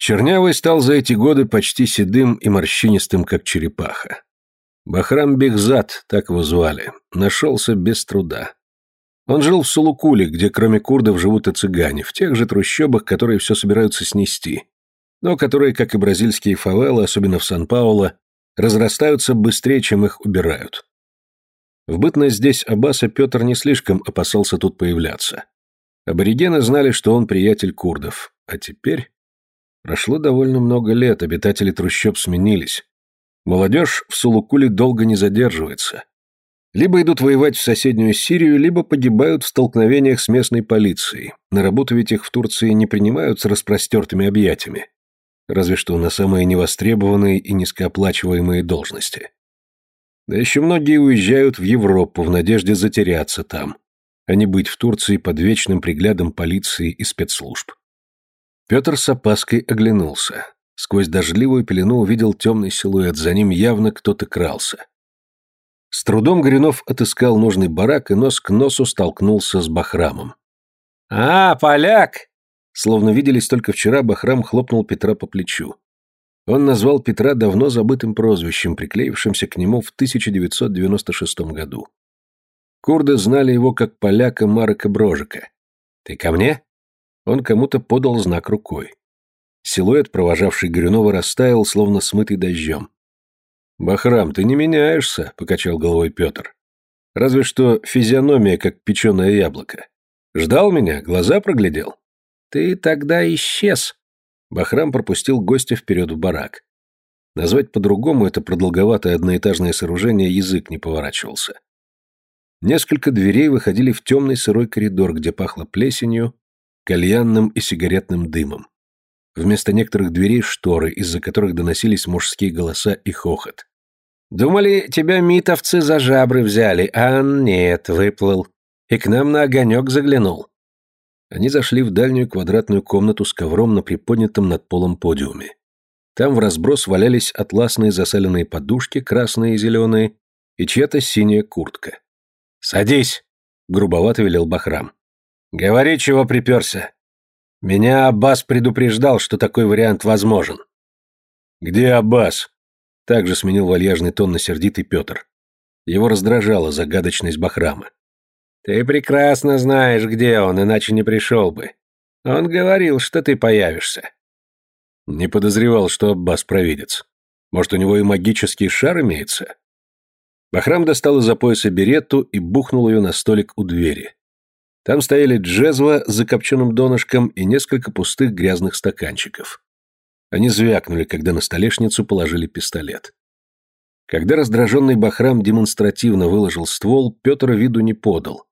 Чернявый стал за эти годы почти седым и морщинистым, как черепаха. Бахрам Бехзад, так его звали, нашелся без труда. Он жил в Сулукуле, где кроме курдов живут и цыгане, в тех же трущобах, которые все собираются снести, но которые, как и бразильские фавелы, особенно в Сан-Пауло, разрастаются быстрее, чем их убирают. В бытность здесь Аббаса Петр не слишком опасался тут появляться. Аборигены знали, что он приятель курдов, а теперь... Прошло довольно много лет, обитатели трущоб сменились. Молодежь в Сулукуле долго не задерживается. Либо идут воевать в соседнюю Сирию, либо погибают в столкновениях с местной полицией. На работу ведь их в Турции не принимают с распростертыми объятиями. Разве что на самые невостребованные и низкооплачиваемые должности. Да еще многие уезжают в Европу в надежде затеряться там, а не быть в Турции под вечным приглядом полиции и спецслужб. Петр с опаской оглянулся. Сквозь дождливую пелену увидел темный силуэт, за ним явно кто-то крался. С трудом Горюнов отыскал нужный барак и нос к носу столкнулся с Бахрамом. «А, поляк!» Словно виделись только вчера, Бахрам хлопнул Петра по плечу. Он назвал Петра давно забытым прозвищем, приклеившимся к нему в 1996 году. Курды знали его как поляка Марека Брожика. «Ты ко мне?» Он кому-то подал знак рукой. Силуэт, провожавший Горюнова, растаял, словно смытый дождем. «Бахрам, ты не меняешься», — покачал головой Петр. «Разве что физиономия, как печеное яблоко. Ждал меня, глаза проглядел?» «Ты тогда исчез», — Бахрам пропустил гостя вперед в барак. Назвать по-другому это продолговатое одноэтажное сооружение язык не поворачивался. Несколько дверей выходили в темный сырой коридор, где пахло плесенью, кальянным и сигаретным дымом. Вместо некоторых дверей шторы, из-за которых доносились мужские голоса и хохот. «Думали, тебя митовцы за жабры взяли, а нет, выплыл. И к нам на огонек заглянул». Они зашли в дальнюю квадратную комнату с ковром на приподнятом над полом подиуме. Там в разброс валялись атласные засаленные подушки, красные и зеленые, и чья-то синяя куртка. «Садись!» — грубовато велел Бахрам. Говори, чего приперся. Меня Аббас предупреждал, что такой вариант возможен. Где Аббас? Также сменил вальяжный тон на сердитый Петр. Его раздражала загадочность Бахрама. Ты прекрасно знаешь, где он, иначе не пришел бы. Он говорил, что ты появишься. Не подозревал, что Аббас провидец. Может, у него и магический шар имеется? Бахрам достал из-за пояса беретту и бухнул ее на столик у двери. Там стояли джезва с закопченным донышком и несколько пустых грязных стаканчиков. Они звякнули, когда на столешницу положили пистолет. Когда раздраженный Бахрам демонстративно выложил ствол, Петр виду не подал.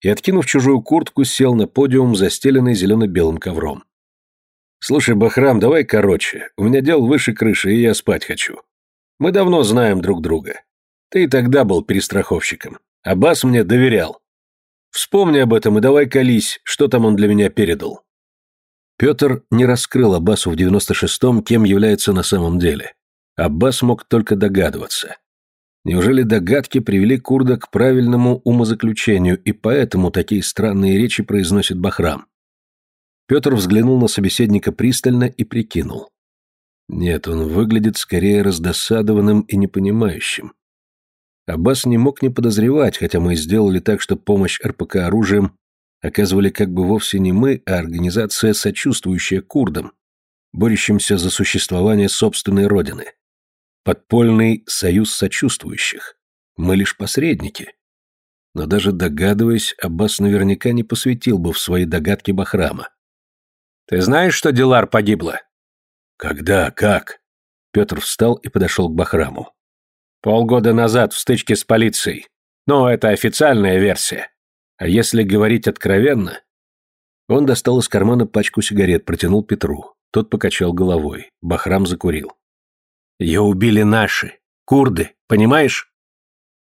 И, откинув чужую куртку, сел на подиум, застеленный зелено-белым ковром. «Слушай, Бахрам, давай короче. У меня дел выше крыши, и я спать хочу. Мы давно знаем друг друга. Ты и тогда был перестраховщиком. Аббас мне доверял. Вспомни об этом и давай колись, что там он для меня передал». Петр не раскрыл Аббасу в 96-м, кем является на самом деле. Аббас мог только догадываться. Неужели догадки привели Курда к правильному умозаключению, и поэтому такие странные речи произносит Бахрам? Петр взглянул на собеседника пристально и прикинул. Нет, он выглядит скорее раздосадованным и непонимающим. Аббас не мог не подозревать, хотя мы сделали так, что помощь РПК оружием оказывали как бы вовсе не мы, а организация, сочувствующая курдам, борющимся за существование собственной родины. Подпольный союз сочувствующих. Мы лишь посредники. Но даже догадываясь, Аббас наверняка не посвятил бы в свои догадки Бахрама. «Ты знаешь, что Дилар погибла?» «Когда? Как?» Петр встал и подошел к Бахраму. Полгода назад в стычке с полицией. Но это официальная версия. А если говорить откровенно... Он достал из кармана пачку сигарет, протянул Петру. Тот покачал головой. Бахрам закурил. «Ее убили наши. Курды. Понимаешь?»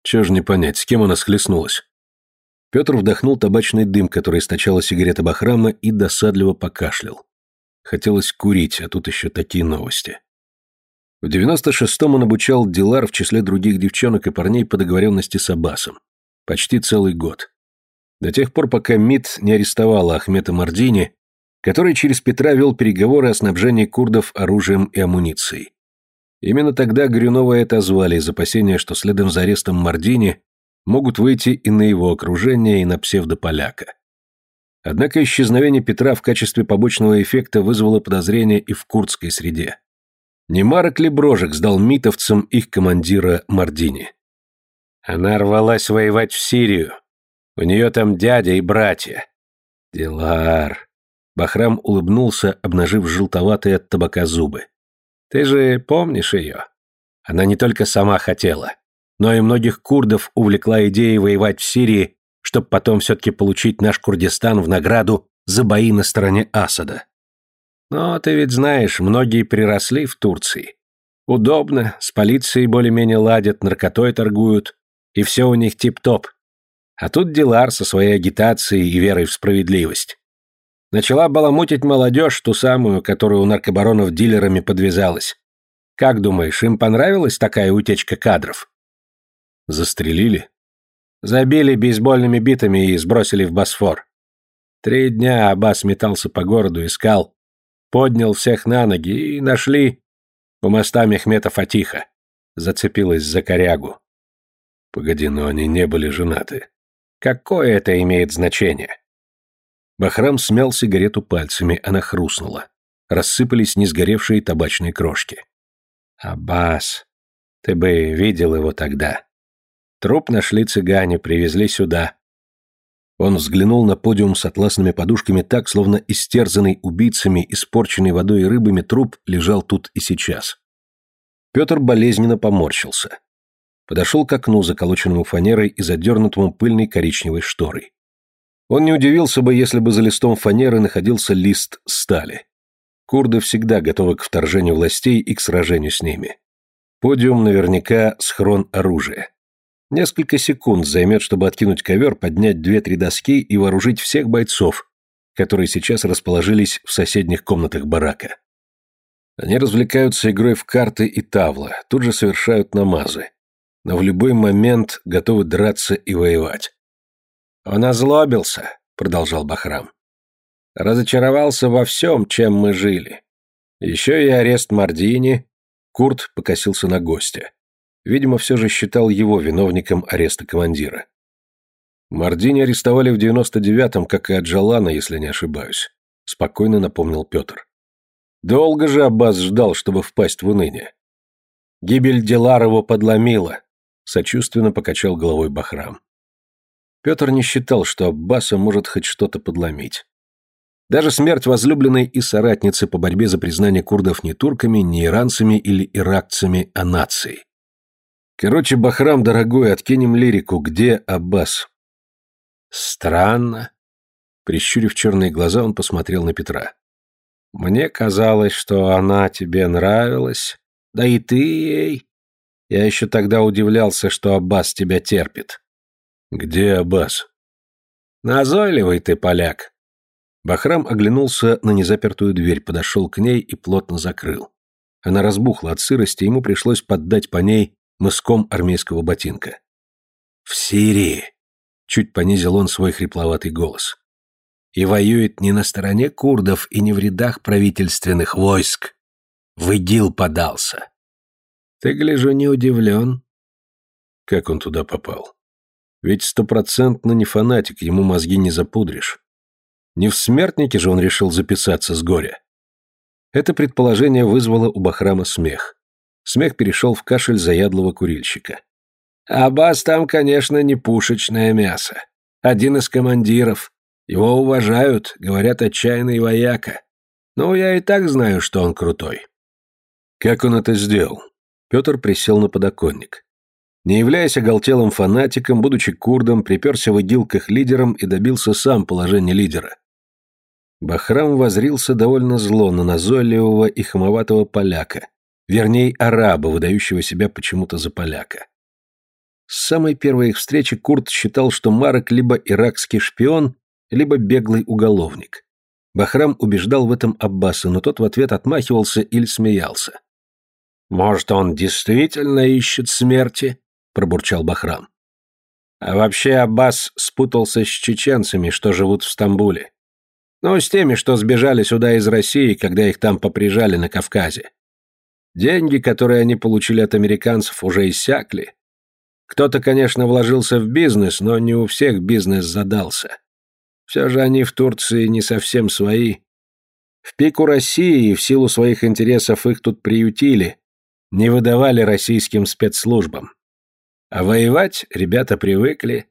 Чего ж не понять, с кем она схлестнулась? Петр вдохнул табачный дым, который источала сигарета Бахрама, и досадливо покашлял. Хотелось курить, а тут еще такие новости. В 96-м он обучал Дилар в числе других девчонок и парней по договоренности с Аббасом. Почти целый год. До тех пор, пока МИД не арестовала Ахмета Мардини, который через Петра вел переговоры о снабжении курдов оружием и амуницией. Именно тогда Горюнова это озвали из опасения, что следом за арестом Мардини могут выйти и на его окружение, и на псевдополяка. Однако исчезновение Петра в качестве побочного эффекта вызвало подозрения и в курдской среде. Не Марок ли Брожек сдал митовцам их командира Мардини? Она рвалась воевать в Сирию. У нее там дядя и братья. Дилар. Бахрам улыбнулся, обнажив желтоватые от табака зубы. Ты же помнишь ее? Она не только сама хотела, но и многих курдов увлекла идеей воевать в Сирии, чтобы потом все-таки получить наш Курдистан в награду за бои на стороне Асада. Но ты ведь знаешь, многие приросли в Турции. Удобно, с полицией более-менее ладят, наркотой торгуют, и все у них тип-топ. А тут Дилар со своей агитацией и верой в справедливость. Начала баламутить молодежь, ту самую, которую у наркобаронов дилерами подвязалась. Как думаешь, им понравилась такая утечка кадров? Застрелили? Забили бейсбольными битами и сбросили в Босфор. Три дня Аббас метался по городу, искал, поднял всех на ноги и нашли у моста Мехмета Фатиха. Зацепилась за корягу. Погоди, но они не были женаты. Какое это имеет значение? Бахрам смял сигарету пальцами, она хрустнула. Рассыпались несгоревшие табачные крошки. Аббас, ты бы видел его тогда. Труп нашли цыгане, привезли сюда. Он взглянул на подиум с атласными подушками так, словно истерзанный убийцами, испорченный водой и рыбами труп лежал тут и сейчас. Петр болезненно поморщился. Подошел к окну, заколоченному фанерой и задернутому пыльной коричневой шторой. Он не удивился бы, если бы за листом фанеры находился лист стали. Курды всегда готовы к вторжению властей и к сражению с ними. Подиум наверняка схрон оружия. Несколько секунд займет, чтобы откинуть ковер, поднять две-три доски и вооружить всех бойцов, которые сейчас расположились в соседних комнатах барака. Они развлекаются игрой в карты и тавла, тут же совершают намазы, но в любой момент готовы драться и воевать. «Он озлобился», — продолжал Бахрам. «Разочаровался во всем, чем мы жили. Еще и арест Мардини». Курт покосился на гостя видимо, все же считал его виновником ареста командира. Мардини арестовали в 99-м, как и Аджалана, если не ошибаюсь, спокойно напомнил Петр. Долго же Аббас ждал, чтобы впасть в уныние. Гибель Деларова подломила, сочувственно покачал головой Бахрам. Петр не считал, что Аббаса может хоть что-то подломить. Даже смерть возлюбленной и соратницы по борьбе за признание курдов не турками, не иранцами или иракцами, а нацией. Короче, Бахрам, дорогой, откинем лирику. Где Аббас? Странно. Прищурив черные глаза, он посмотрел на Петра. Мне казалось, что она тебе нравилась. Да и ты ей. Я еще тогда удивлялся, что Аббас тебя терпит. Где Аббас? Назойливый ты, поляк. Бахрам оглянулся на незапертую дверь, подошел к ней и плотно закрыл. Она разбухла от сырости, ему пришлось поддать по ней мыском армейского ботинка. «В Сирии!» — чуть понизил он свой хрипловатый голос. «И воюет не на стороне курдов и не в рядах правительственных войск. В ИГИЛ подался!» «Ты, гляжу, не удивлен?» Как он туда попал? Ведь стопроцентно не фанатик, ему мозги не запудришь. Не в смертнике же он решил записаться с горя. Это предположение вызвало у Бахрама смех. Смех перешел в кашель заядлого курильщика. «Аббас там, конечно, не пушечное мясо. Один из командиров. Его уважают, говорят, отчаянный вояка. Но я и так знаю, что он крутой». «Как он это сделал?» Петр присел на подоконник. Не являясь оголтелым фанатиком, будучи курдом, приперся в игилках лидером и добился сам положения лидера. Бахрам возрился довольно зло на назойливого и хамоватого поляка, вернее, араба, выдающего себя почему-то за поляка. С самой первой их встречи Курт считал, что Марок либо иракский шпион, либо беглый уголовник. Бахрам убеждал в этом Аббаса, но тот в ответ отмахивался или смеялся. «Может, он действительно ищет смерти?» – пробурчал Бахрам. А вообще Аббас спутался с чеченцами, что живут в Стамбуле. Ну, с теми, что сбежали сюда из России, когда их там поприжали на Кавказе. Деньги, которые они получили от американцев, уже иссякли. Кто-то, конечно, вложился в бизнес, но не у всех бизнес задался. Все же они в Турции не совсем свои. В пику России и в силу своих интересов их тут приютили, не выдавали российским спецслужбам. А воевать ребята привыкли.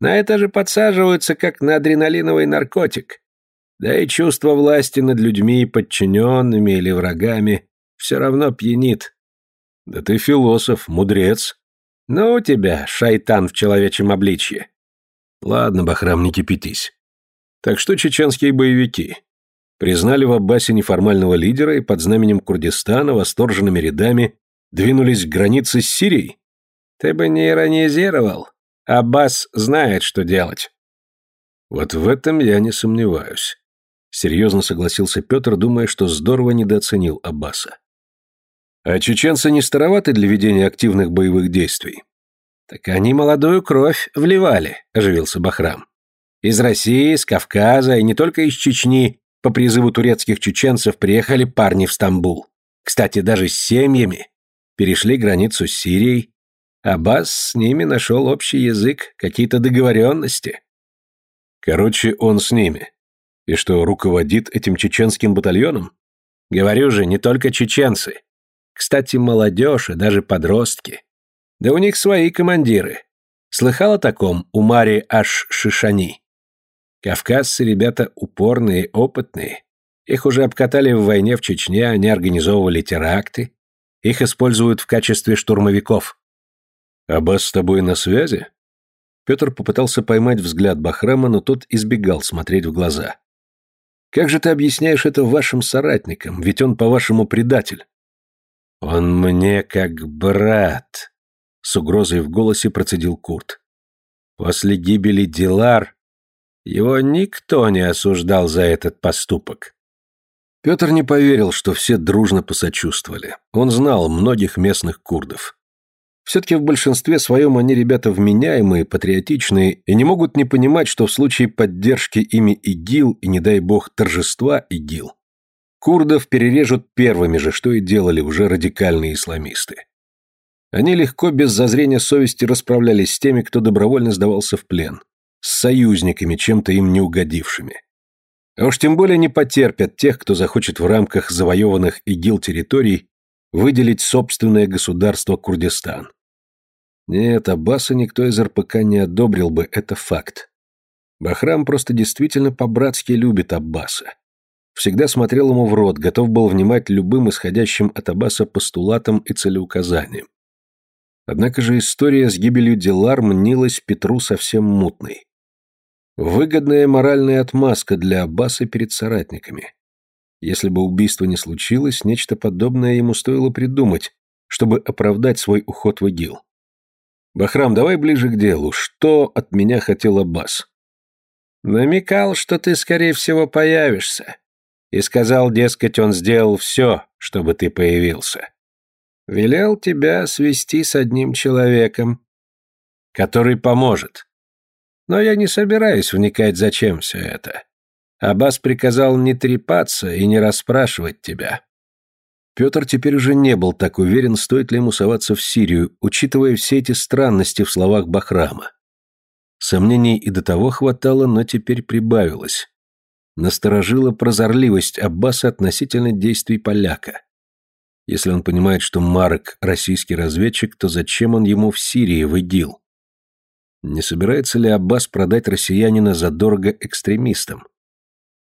На это же подсаживаются, как на адреналиновый наркотик. Да и чувство власти над людьми, подчиненными или врагами – все равно пьянит. Да ты философ, мудрец. Ну у тебя, шайтан в человечьем обличье. Ладно, Бахрам, не кипятись. Так что чеченские боевики? Признали в Аббасе неформального лидера и под знаменем Курдистана восторженными рядами двинулись к границе с Сирией? Ты бы не иронизировал. Аббас знает, что делать. Вот в этом я не сомневаюсь. Серьезно согласился Петр, думая, что здорово недооценил Аббаса. А чеченцы не староваты для ведения активных боевых действий? Так они молодую кровь вливали, оживился Бахрам. Из России, с Кавказа и не только из Чечни по призыву турецких чеченцев приехали парни в Стамбул. Кстати, даже с семьями. Перешли границу с Сирией. Аббас с ними нашел общий язык, какие-то договоренности. Короче, он с ними. И что, руководит этим чеченским батальоном? Говорю же, не только чеченцы. Кстати, молодежь и даже подростки. Да у них свои командиры. Слыхал о таком у Мари аж Шишани? Кавказцы ребята упорные, опытные. Их уже обкатали в войне в Чечне, они организовывали теракты. Их используют в качестве штурмовиков. «Аббас с тобой на связи?» Петр попытался поймать взгляд Бахрама, но тот избегал смотреть в глаза. «Как же ты объясняешь это вашим соратникам? Ведь он, по-вашему, предатель». «Он мне как брат», — с угрозой в голосе процедил Курт. «После гибели Дилар его никто не осуждал за этот поступок». Петр не поверил, что все дружно посочувствовали. Он знал многих местных курдов. Все-таки в большинстве своем они ребята вменяемые, патриотичные и не могут не понимать, что в случае поддержки ими ИГИЛ и, не дай бог, торжества ИГИЛ, Курдов перережут первыми же, что и делали уже радикальные исламисты. Они легко, без зазрения совести, расправлялись с теми, кто добровольно сдавался в плен, с союзниками, чем-то им не угодившими. А уж тем более не потерпят тех, кто захочет в рамках завоеванных ИГИЛ территорий выделить собственное государство Курдистан. Нет, Аббаса никто из РПК не одобрил бы, это факт. Бахрам просто действительно по-братски любит Аббаса всегда смотрел ему в рот, готов был внимать любым исходящим от Аббаса постулатам и целеуказаниям. Однако же история с гибелью Дилар мнилась Петру совсем мутной. Выгодная моральная отмазка для Аббаса перед соратниками. Если бы убийство не случилось, нечто подобное ему стоило придумать, чтобы оправдать свой уход в ИГИЛ. «Бахрам, давай ближе к делу. Что от меня хотел Аббас?» «Намекал, что ты, скорее всего, появишься и сказал, дескать, он сделал все, чтобы ты появился. Велел тебя свести с одним человеком, который поможет. Но я не собираюсь вникать, зачем все это. Аббас приказал не трепаться и не расспрашивать тебя. Петр теперь уже не был так уверен, стоит ли ему соваться в Сирию, учитывая все эти странности в словах Бахрама. Сомнений и до того хватало, но теперь прибавилось насторожила прозорливость Аббаса относительно действий поляка. Если он понимает, что Марк – российский разведчик, то зачем он ему в Сирии в ИГИЛ? Не собирается ли Аббас продать россиянина задорого экстремистам?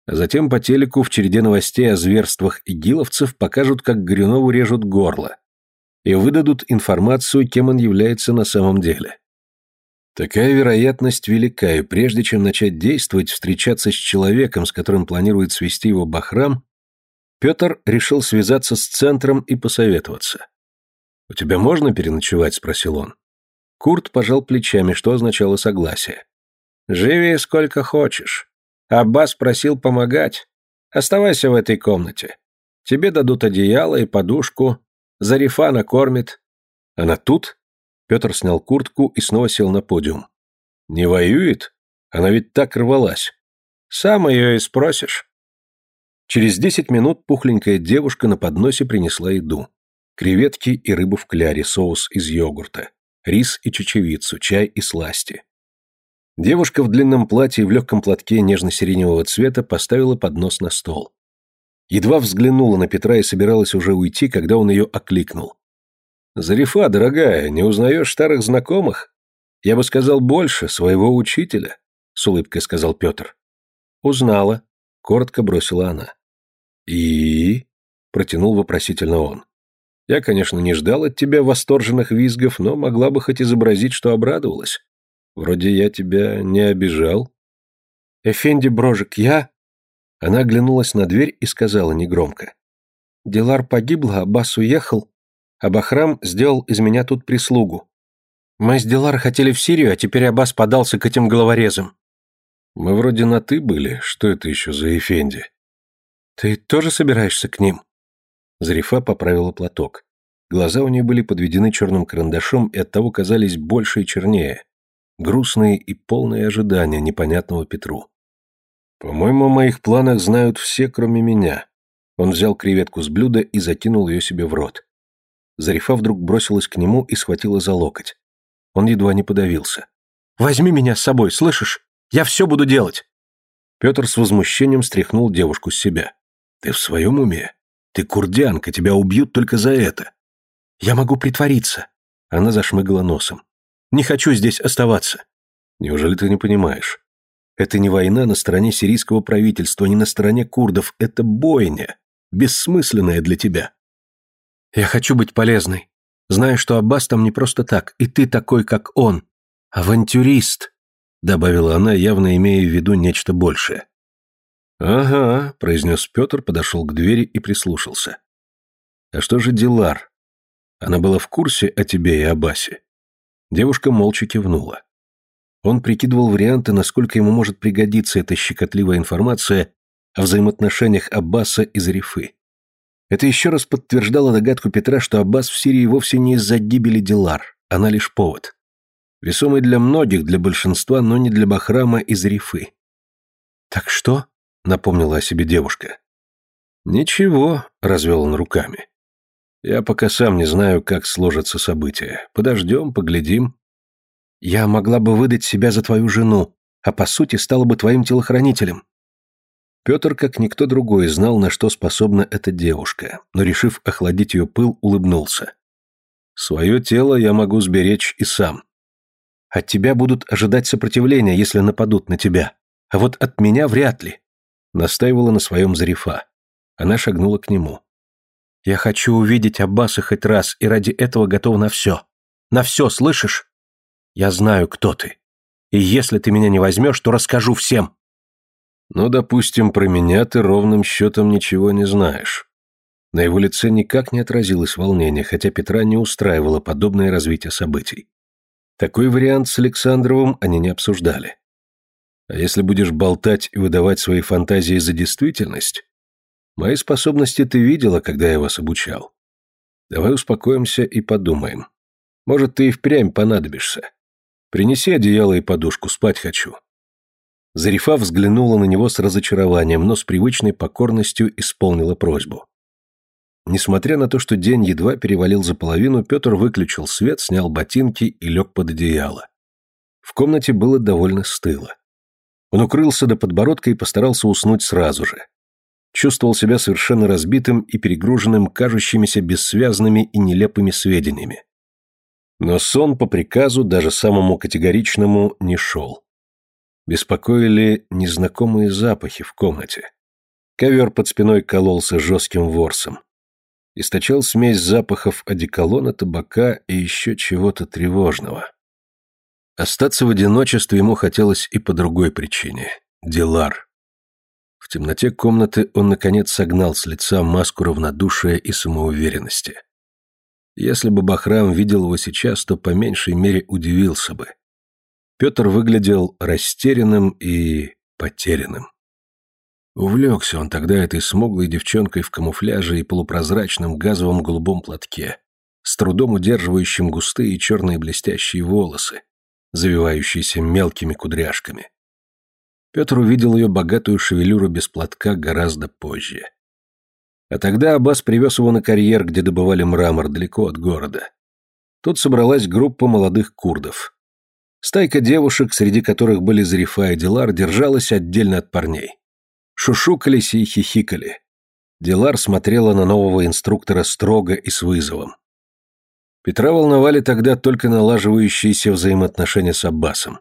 А затем по телеку в череде новостей о зверствах игиловцев покажут, как Горюнову режут горло, и выдадут информацию, кем он является на самом деле. Такая вероятность велика, и прежде чем начать действовать, встречаться с человеком, с которым планирует свести его Бахрам, Петр решил связаться с центром и посоветоваться. «У тебя можно переночевать?» – спросил он. Курт пожал плечами, что означало согласие. «Живи сколько хочешь. Аббас просил помогать. Оставайся в этой комнате. Тебе дадут одеяло и подушку. Зарифа накормит». «Она тут?» Петр снял куртку и снова сел на подиум. «Не воюет? Она ведь так рвалась!» «Сам ее и спросишь!» Через десять минут пухленькая девушка на подносе принесла еду. Креветки и рыбу в кляре, соус из йогурта, рис и чечевицу, чай и сласти. Девушка в длинном платье и в легком платке нежно-сиреневого цвета поставила поднос на стол. Едва взглянула на Петра и собиралась уже уйти, когда он ее окликнул. «Зарифа, дорогая, не узнаешь старых знакомых? Я бы сказал больше, своего учителя», — с улыбкой сказал Петр. «Узнала», — коротко бросила она. «И?» — протянул вопросительно он. «Я, конечно, не ждал от тебя восторженных визгов, но могла бы хоть изобразить, что обрадовалась. Вроде я тебя не обижал». «Эфенди Брожик, я...» Она оглянулась на дверь и сказала негромко. «Дилар погибла, Аббас уехал. Абахрам сделал из меня тут прислугу. Мы с Дилар хотели в Сирию, а теперь Абас подался к этим головорезам. Мы вроде на «ты» были, что это еще за Эфенди? Ты тоже собираешься к ним? Зарифа поправила платок. Глаза у нее были подведены черным карандашом и оттого казались больше и чернее. Грустные и полные ожидания непонятного Петру. «По-моему, о моих планах знают все, кроме меня». Он взял креветку с блюда и закинул ее себе в рот. Зарифа вдруг бросилась к нему и схватила за локоть. Он едва не подавился. «Возьми меня с собой, слышишь? Я все буду делать!» Петр с возмущением стряхнул девушку с себя. «Ты в своем уме? Ты курдянка, тебя убьют только за это!» «Я могу притвориться!» Она зашмыгала носом. «Не хочу здесь оставаться!» «Неужели ты не понимаешь? Это не война на стороне сирийского правительства, не на стороне курдов. Это бойня, бессмысленная для тебя. Я хочу быть полезной. Знаю, что Аббас там не просто так, и ты такой, как он. Авантюрист!» Добавила она, явно имея в виду нечто большее. «Ага», — произнес Петр, подошел к двери и прислушался. «А что же Дилар? Она была в курсе о тебе и Аббасе. Девушка молча кивнула. Он прикидывал варианты, насколько ему может пригодиться эта щекотливая информация о взаимоотношениях Аббаса и Зарифы. Это еще раз подтверждало догадку Петра, что Аббас в Сирии вовсе не из-за гибели Дилар, она лишь повод. Весомый для многих, для большинства, но не для Бахрама из Рифы. «Так что?» — напомнила о себе девушка. «Ничего», — развел он руками. «Я пока сам не знаю, как сложатся события. Подождем, поглядим». «Я могла бы выдать себя за твою жену, а по сути стала бы твоим телохранителем», Петр, как никто другой, знал, на что способна эта девушка, но, решив охладить ее пыл, улыбнулся. «Свое тело я могу сберечь и сам. От тебя будут ожидать сопротивления, если нападут на тебя, а вот от меня вряд ли», — настаивала на своем Зарифа. Она шагнула к нему. «Я хочу увидеть Аббаса хоть раз, и ради этого готова на все. На все, слышишь? Я знаю, кто ты. И если ты меня не возьмешь, то расскажу всем». Но, допустим, про меня ты ровным счетом ничего не знаешь. На его лице никак не отразилось волнение, хотя Петра не устраивало подобное развитие событий. Такой вариант с Александровым они не обсуждали. А если будешь болтать и выдавать свои фантазии за действительность? Мои способности ты видела, когда я вас обучал. Давай успокоимся и подумаем. Может, ты и впрямь понадобишься. Принеси одеяло и подушку, спать хочу. Зарифа взглянула на него с разочарованием, но с привычной покорностью исполнила просьбу. Несмотря на то, что день едва перевалил за половину, Петр выключил свет, снял ботинки и лег под одеяло. В комнате было довольно стыло. Он укрылся до подбородка и постарался уснуть сразу же. Чувствовал себя совершенно разбитым и перегруженным кажущимися бессвязными и нелепыми сведениями. Но сон по приказу, даже самому категоричному, не шел беспокоили незнакомые запахи в комнате. Ковер под спиной кололся жестким ворсом. Источал смесь запахов одеколона, табака и еще чего-то тревожного. Остаться в одиночестве ему хотелось и по другой причине. Дилар. В темноте комнаты он, наконец, согнал с лица маску равнодушия и самоуверенности. Если бы Бахрам видел его сейчас, то по меньшей мере удивился бы. Петр выглядел растерянным и потерянным. Увлекся он тогда этой смуглой девчонкой в камуфляже и полупрозрачном газовом голубом платке, с трудом удерживающим густые черные блестящие волосы, завивающиеся мелкими кудряшками. Петр увидел ее богатую шевелюру без платка гораздо позже. А тогда Аббас привез его на карьер, где добывали мрамор далеко от города. Тут собралась группа молодых курдов. Стайка девушек, среди которых были Зарифа и Дилар, держалась отдельно от парней. Шушукались и хихикали. Дилар смотрела на нового инструктора строго и с вызовом. Петра волновали тогда только налаживающиеся взаимоотношения с Аббасом.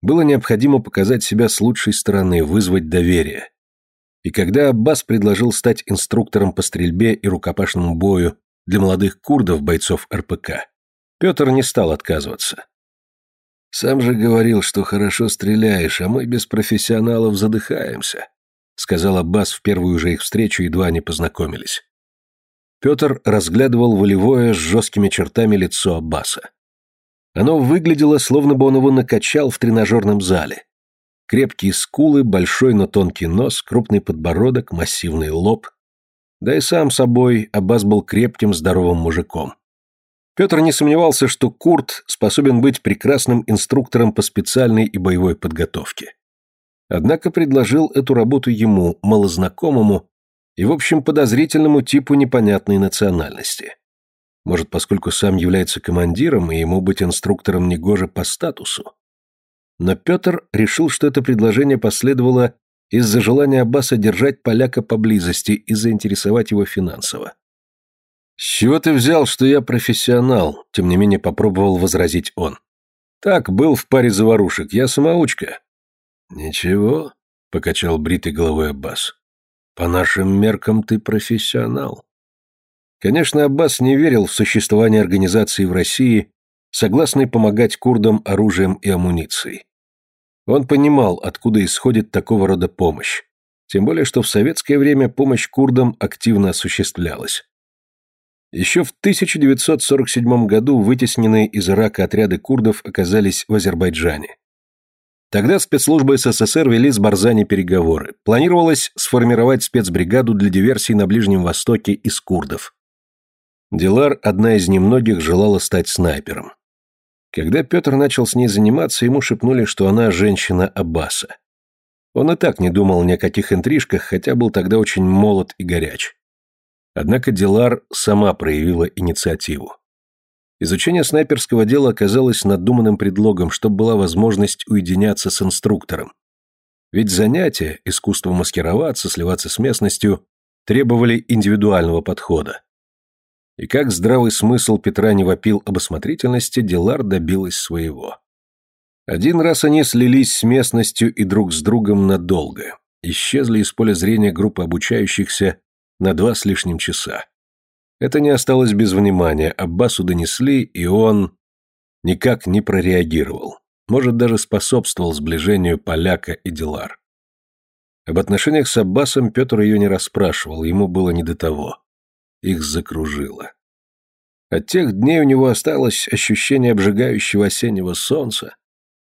Было необходимо показать себя с лучшей стороны, вызвать доверие. И когда Аббас предложил стать инструктором по стрельбе и рукопашному бою для молодых курдов, бойцов РПК, Петр не стал отказываться. Сам же говорил, что хорошо стреляешь, а мы без профессионалов задыхаемся, сказал Аббас в первую же их встречу, едва они познакомились. Петр разглядывал волевое с жесткими чертами лицо Аббаса. Оно выглядело, словно бы он его накачал в тренажерном зале. Крепкие скулы, большой, но тонкий нос, крупный подбородок, массивный лоб. Да и сам собой Аббас был крепким, здоровым мужиком. Петр не сомневался, что Курт способен быть прекрасным инструктором по специальной и боевой подготовке. Однако предложил эту работу ему, малознакомому и, в общем, подозрительному типу непонятной национальности. Может, поскольку сам является командиром, и ему быть инструктором негоже по статусу. Но Петр решил, что это предложение последовало из-за желания Аббаса держать поляка поблизости и заинтересовать его финансово. «С чего ты взял, что я профессионал?» – тем не менее попробовал возразить он. «Так, был в паре заварушек, я самоучка». «Ничего», – покачал бритой головой Аббас. «По нашим меркам ты профессионал». Конечно, Аббас не верил в существование организации в России, согласной помогать курдам оружием и амуницией. Он понимал, откуда исходит такого рода помощь. Тем более, что в советское время помощь курдам активно осуществлялась. Еще в 1947 году вытесненные из Ирака отряды курдов оказались в Азербайджане. Тогда спецслужбы СССР вели с Барзани переговоры. Планировалось сформировать спецбригаду для диверсий на Ближнем Востоке из курдов. Дилар, одна из немногих, желала стать снайпером. Когда Петр начал с ней заниматься, ему шепнули, что она женщина Аббаса. Он и так не думал ни о каких интрижках, хотя был тогда очень молод и горяч. Однако Дилар сама проявила инициативу. Изучение снайперского дела оказалось надуманным предлогом, чтобы была возможность уединяться с инструктором. Ведь занятия, искусство маскироваться, сливаться с местностью, требовали индивидуального подхода. И как здравый смысл Петра не вопил об осмотрительности, Дилар добилась своего. Один раз они слились с местностью и друг с другом надолго. Исчезли из поля зрения группы обучающихся, на два с лишним часа. Это не осталось без внимания, Аббасу донесли, и он никак не прореагировал. Может, даже способствовал сближению поляка и Дилар. Об отношениях с Аббасом Петр ее не расспрашивал, ему было не до того. Их закружило. От тех дней у него осталось ощущение обжигающего осеннего солнца,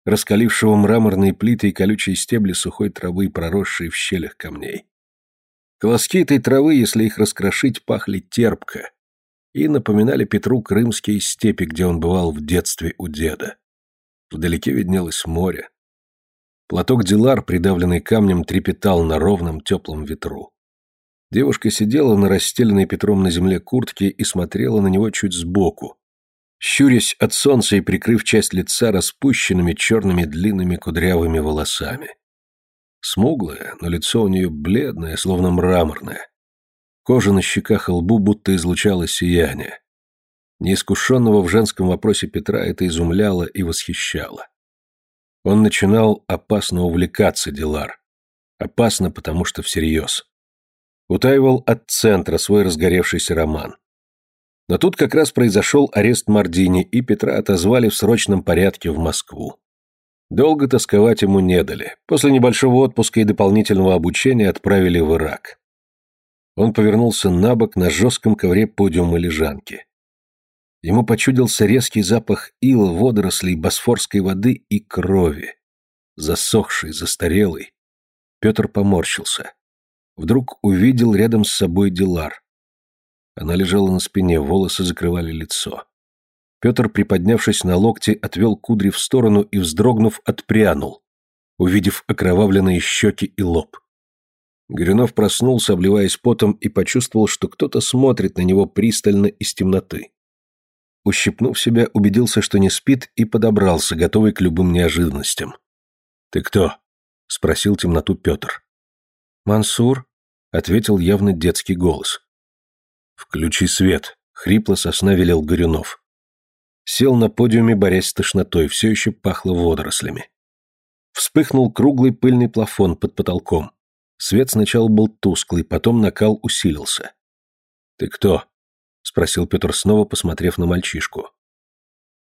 раскалившего мраморные плиты и колючие стебли сухой травы, проросшие в щелях камней. Колоски этой травы, если их раскрошить, пахли терпко и напоминали Петру крымские степи, где он бывал в детстве у деда. Вдалеке виднелось море. Платок Дилар, придавленный камнем, трепетал на ровном теплом ветру. Девушка сидела на расстеленной Петром на земле куртке и смотрела на него чуть сбоку, щурясь от солнца и прикрыв часть лица распущенными черными длинными кудрявыми волосами. Смуглая, но лицо у нее бледное, словно мраморное. Кожа на щеках и лбу будто излучала сияние. Неискушенного в женском вопросе Петра это изумляло и восхищало. Он начинал опасно увлекаться Дилар. Опасно, потому что всерьез. Утаивал от центра свой разгоревшийся роман. Но тут как раз произошел арест Мардини, и Петра отозвали в срочном порядке в Москву. Долго тосковать ему не дали. После небольшого отпуска и дополнительного обучения отправили в Ирак. Он повернулся на бок на жестком ковре подиума лежанки. Ему почудился резкий запах ила, водорослей, босфорской воды и крови. Засохший, застарелый. Петр поморщился. Вдруг увидел рядом с собой Дилар. Она лежала на спине, волосы закрывали лицо. Петр, приподнявшись на локте, отвел кудри в сторону и, вздрогнув, отпрянул, увидев окровавленные щеки и лоб. Горюнов проснулся, обливаясь потом, и почувствовал, что кто-то смотрит на него пристально из темноты. Ущипнув себя, убедился, что не спит, и подобрался, готовый к любым неожиданностям. «Ты кто?» — спросил темноту Петр. «Мансур», — ответил явно детский голос. «Включи свет», — хрипло сосна велел Горюнов. Сел на подиуме, борясь с тошнотой, все еще пахло водорослями. Вспыхнул круглый пыльный плафон под потолком. Свет сначала был тусклый, потом накал усилился. «Ты кто?» — спросил Петр снова, посмотрев на мальчишку.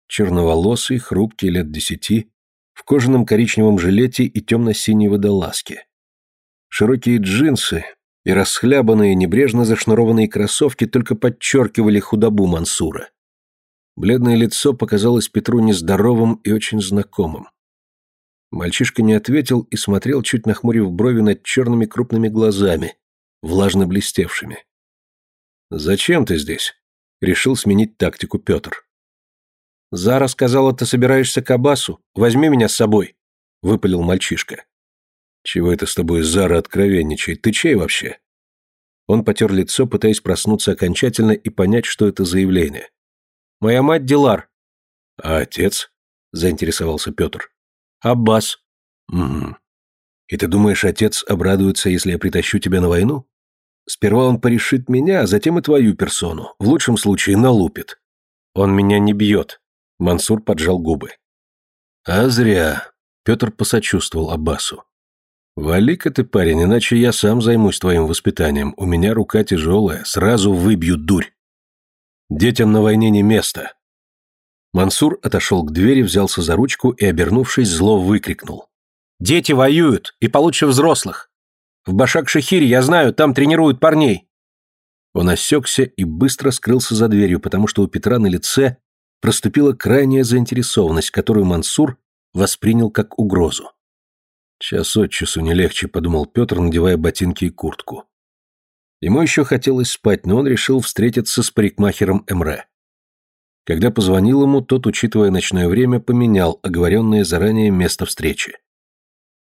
Черноволосый, хрупкий, лет десяти, в кожаном коричневом жилете и темно-синей водолазке. Широкие джинсы и расхлябанные, небрежно зашнурованные кроссовки только подчеркивали худобу Мансура. Бледное лицо показалось Петру нездоровым и очень знакомым. Мальчишка не ответил и смотрел, чуть нахмурив брови над черными крупными глазами, влажно блестевшими. «Зачем ты здесь?» — решил сменить тактику Петр. «Зара сказала, ты собираешься к Абасу. Возьми меня с собой», — выпалил мальчишка. «Чего это с тобой Зара откровенничает? Ты чей вообще?» Он потер лицо, пытаясь проснуться окончательно и понять, что это заявление. Моя мать Дилар». «А отец?» – заинтересовался Петр. «Аббас». «Угу. И ты думаешь, отец обрадуется, если я притащу тебя на войну? Сперва он порешит меня, а затем и твою персону. В лучшем случае налупит». «Он меня не бьет», – Мансур поджал губы. «А зря», – Петр посочувствовал Аббасу. «Вали-ка ты, парень, иначе я сам займусь твоим воспитанием. У меня рука тяжелая, сразу выбью дурь». Детям на войне не место. Мансур отошел к двери, взялся за ручку и, обернувшись, зло выкрикнул. «Дети воюют, и получше взрослых! В Башак-Шахире, я знаю, там тренируют парней!» Он осекся и быстро скрылся за дверью, потому что у Петра на лице проступила крайняя заинтересованность, которую Мансур воспринял как угрозу. «Час от часу не легче», — подумал Петр, надевая ботинки и куртку. Ему еще хотелось спать, но он решил встретиться с парикмахером Эмре. Когда позвонил ему, тот, учитывая ночное время, поменял оговоренное заранее место встречи.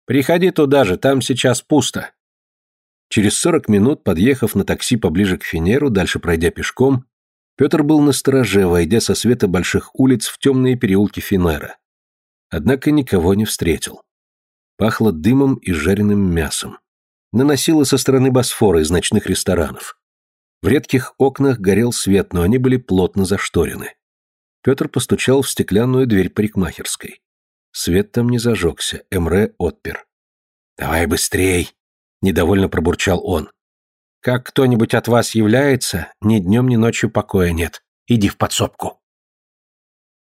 «Приходи туда же, там сейчас пусто». Через 40 минут, подъехав на такси поближе к Фенеру, дальше пройдя пешком, Петр был настороже, войдя со света больших улиц в темные переулки Финера. Однако никого не встретил. Пахло дымом и жареным мясом наносило со стороны Босфора из ночных ресторанов. В редких окнах горел свет, но они были плотно зашторены. Петр постучал в стеклянную дверь парикмахерской. Свет там не зажегся, Эмре отпер. «Давай быстрей!» – недовольно пробурчал он. «Как кто-нибудь от вас является, ни днем, ни ночью покоя нет. Иди в подсобку!»